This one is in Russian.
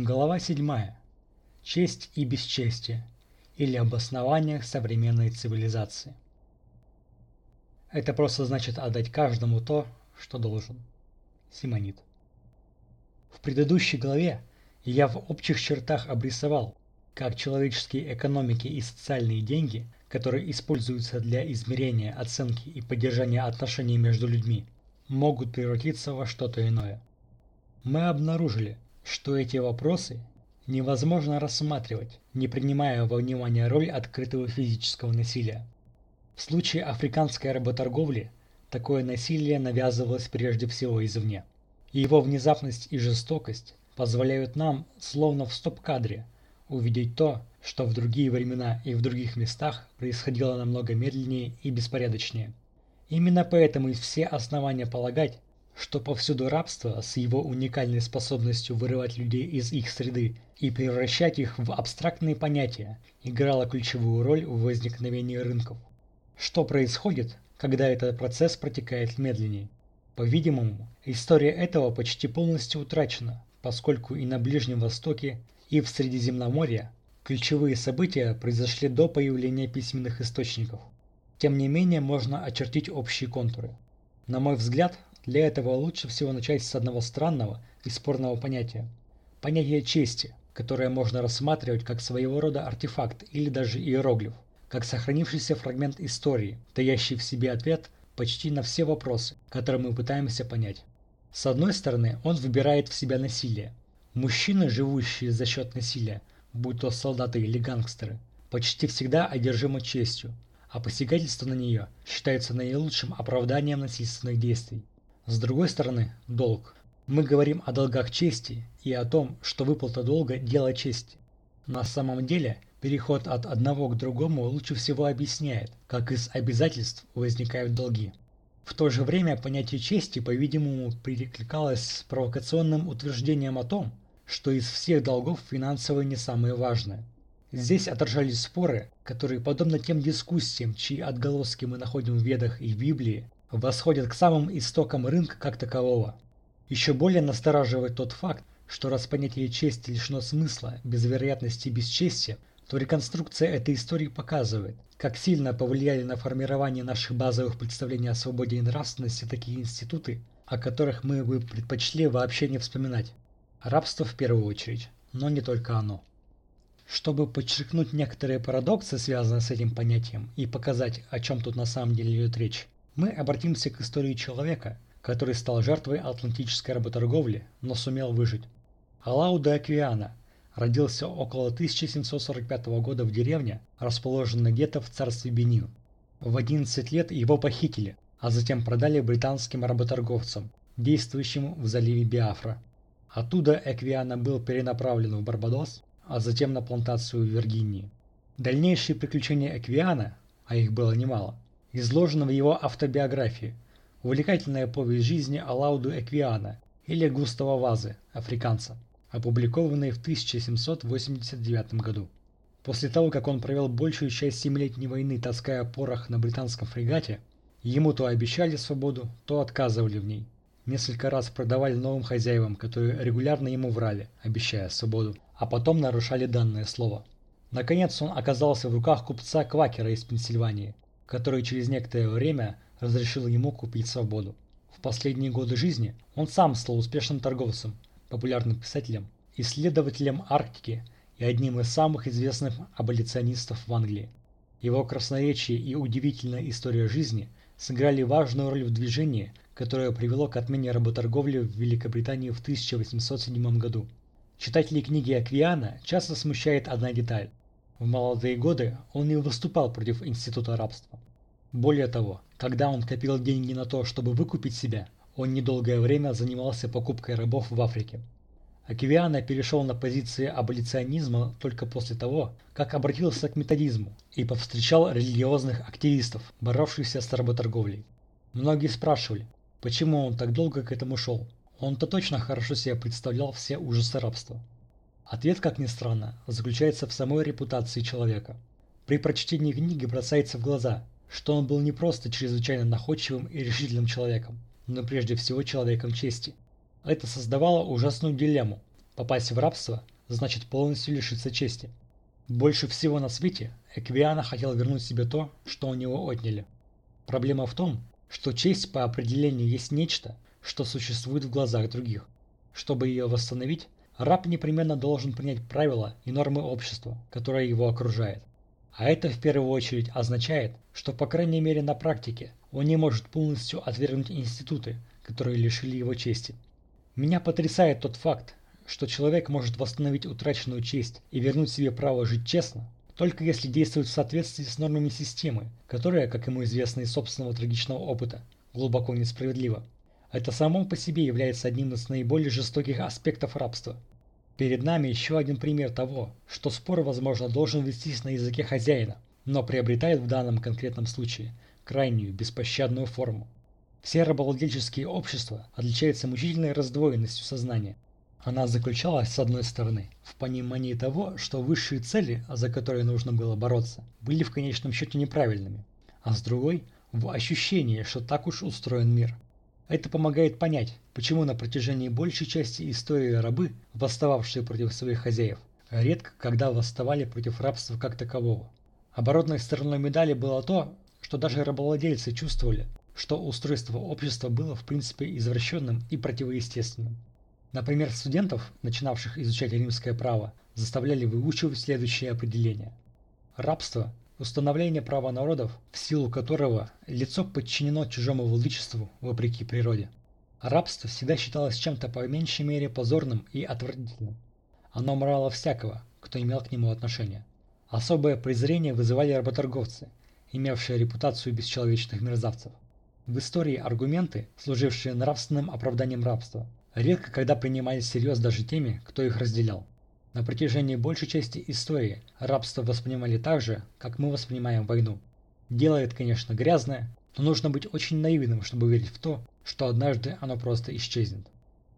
Глава 7. Честь и бесчестие или обоснование современной цивилизации. Это просто значит отдать каждому то, что должен. Симонит. В предыдущей главе я в общих чертах обрисовал, как человеческие экономики и социальные деньги, которые используются для измерения, оценки и поддержания отношений между людьми, могут превратиться во что-то иное. Мы обнаружили, что эти вопросы невозможно рассматривать, не принимая во внимание роль открытого физического насилия. В случае африканской работорговли такое насилие навязывалось прежде всего извне. И его внезапность и жестокость позволяют нам, словно в стоп-кадре, увидеть то, что в другие времена и в других местах происходило намного медленнее и беспорядочнее. Именно поэтому есть все основания полагать, что повсюду рабство с его уникальной способностью вырывать людей из их среды и превращать их в абстрактные понятия играло ключевую роль в возникновении рынков. Что происходит, когда этот процесс протекает медленнее? По-видимому, история этого почти полностью утрачена, поскольку и на Ближнем Востоке, и в Средиземноморье ключевые события произошли до появления письменных источников. Тем не менее, можно очертить общие контуры. На мой взгляд, для этого лучше всего начать с одного странного и спорного понятия. Понятие чести, которое можно рассматривать как своего рода артефакт или даже иероглиф, как сохранившийся фрагмент истории, таящий в себе ответ почти на все вопросы, которые мы пытаемся понять. С одной стороны, он выбирает в себя насилие. Мужчины, живущие за счет насилия, будь то солдаты или гангстеры, почти всегда одержимы честью, а посягательство на нее считается наилучшим оправданием насильственных действий. С другой стороны, долг. Мы говорим о долгах чести и о том, что выплата долга – дело чести. На самом деле, переход от одного к другому лучше всего объясняет, как из обязательств возникают долги. В то же время понятие чести, по-видимому, перекликалось с провокационным утверждением о том, что из всех долгов финансовые не самые важные. Здесь отражались споры, которые, подобно тем дискуссиям, чьи отголоски мы находим в Ведах и в Библии, восходят к самым истокам рынка как такового. Еще более настораживает тот факт, что раз понятие чести лишено смысла, без вероятности бесчестия, то реконструкция этой истории показывает, как сильно повлияли на формирование наших базовых представлений о свободе и нравственности такие институты, о которых мы бы предпочли вообще не вспоминать. Рабство в первую очередь, но не только оно. Чтобы подчеркнуть некоторые парадоксы, связанные с этим понятием, и показать, о чем тут на самом деле идет речь, мы обратимся к истории человека, который стал жертвой атлантической работорговли, но сумел выжить. Алау де Аквиана родился около 1745 года в деревне, расположенной где-то в царстве Бенин. В 11 лет его похитили, а затем продали британским работорговцам, действующим в заливе Биафра. Оттуда Эквиана был перенаправлен в Барбадос, а затем на плантацию в Виргинии. Дальнейшие приключения Эквиана, а их было немало, изложено в его автобиографии «Увлекательная повесть жизни Алауду Эквиана» или Густава Вазы, африканца, опубликованной в 1789 году. После того, как он провел большую часть Семилетней войны, таская порох на британском фрегате, ему то обещали свободу, то отказывали в ней. Несколько раз продавали новым хозяевам, которые регулярно ему врали, обещая свободу, а потом нарушали данное слово. Наконец он оказался в руках купца Квакера из Пенсильвании, который через некоторое время разрешил ему купить свободу. В последние годы жизни он сам стал успешным торговцем, популярным писателем, исследователем Арктики и одним из самых известных аболиционистов в Англии. Его красноречие и удивительная история жизни сыграли важную роль в движении, которое привело к отмене работорговли в Великобритании в 1807 году. Читателей книги Аквиана часто смущает одна деталь. В молодые годы он не выступал против института рабства. Более того, когда он копил деньги на то, чтобы выкупить себя, он недолгое время занимался покупкой рабов в Африке. Аквиана перешел на позиции аболиционизма только после того, как обратился к методизму и повстречал религиозных активистов, боровшихся с работорговлей. Многие спрашивали, почему он так долго к этому шел. Он-то точно хорошо себе представлял все ужасы рабства. Ответ, как ни странно, заключается в самой репутации человека. При прочтении книги бросается в глаза, что он был не просто чрезвычайно находчивым и решительным человеком, но прежде всего человеком чести. Это создавало ужасную дилемму, Попасть в рабство значит полностью лишиться чести. Больше всего на свете Эквиана хотел вернуть себе то, что у него отняли. Проблема в том, что честь по определению есть нечто, что существует в глазах других. Чтобы ее восстановить, раб непременно должен принять правила и нормы общества, которое его окружает. А это в первую очередь означает, что по крайней мере на практике он не может полностью отвергнуть институты, которые лишили его чести. Меня потрясает тот факт, что человек может восстановить утраченную честь и вернуть себе право жить честно, только если действует в соответствии с нормами системы, которая, как ему известно из собственного трагичного опыта, глубоко несправедлива. Это само по себе является одним из наиболее жестоких аспектов рабства. Перед нами еще один пример того, что спор, возможно, должен вестись на языке хозяина, но приобретает в данном конкретном случае крайнюю беспощадную форму. Все рабовладельческие общества отличаются мучительной раздвоенностью сознания – она заключалась, с одной стороны, в понимании того, что высшие цели, за которые нужно было бороться, были в конечном счете неправильными, а с другой – в ощущении, что так уж устроен мир. Это помогает понять, почему на протяжении большей части истории рабы, восстававшие против своих хозяев, редко когда восставали против рабства как такового. Оборотной стороной медали было то, что даже рабовладельцы чувствовали, что устройство общества было в принципе извращенным и противоестественным. Например, студентов, начинавших изучать римское право, заставляли выучивать следующее определение. Рабство – установление права народов, в силу которого лицо подчинено чужому владычеству вопреки природе. Рабство всегда считалось чем-то по меньшей мере позорным и отвратительным. Оно морало всякого, кто имел к нему отношение. Особое презрение вызывали работорговцы, имевшие репутацию бесчеловечных мерзавцев. В истории аргументы, служившие нравственным оправданием рабства, редко когда принимались всерьез даже теми, кто их разделял. На протяжении большей части истории рабство воспринимали так же, как мы воспринимаем войну. Дело это, конечно, грязное, но нужно быть очень наивным, чтобы верить в то, что однажды оно просто исчезнет.